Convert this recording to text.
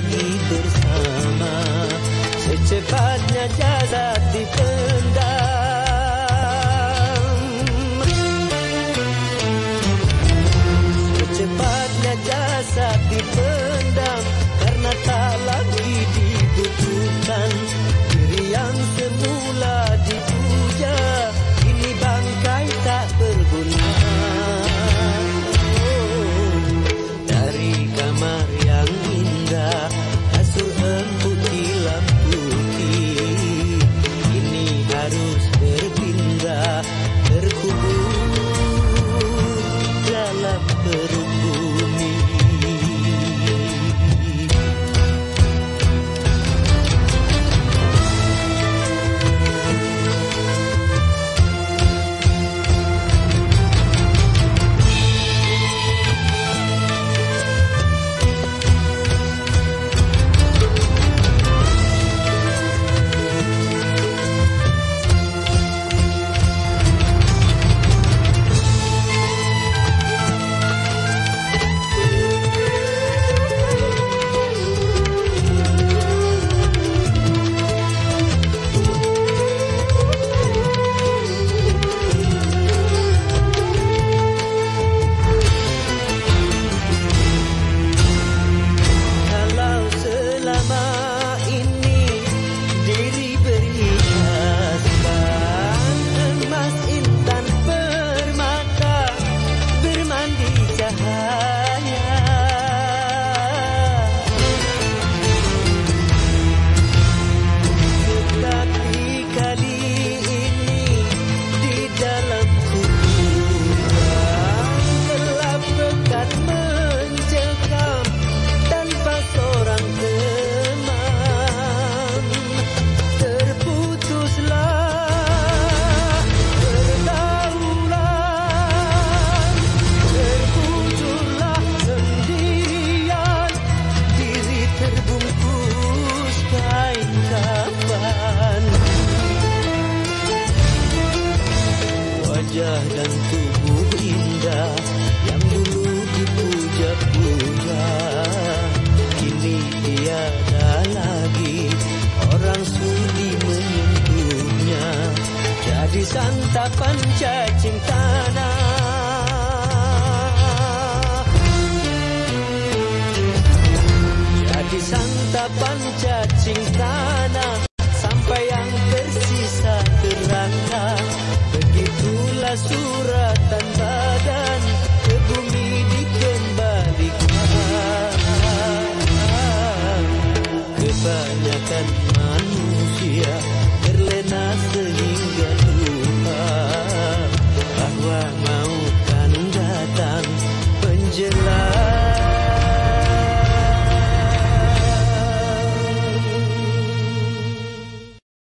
lagi bersama Secepatnya jasad santapan cacing